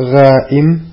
Гаим.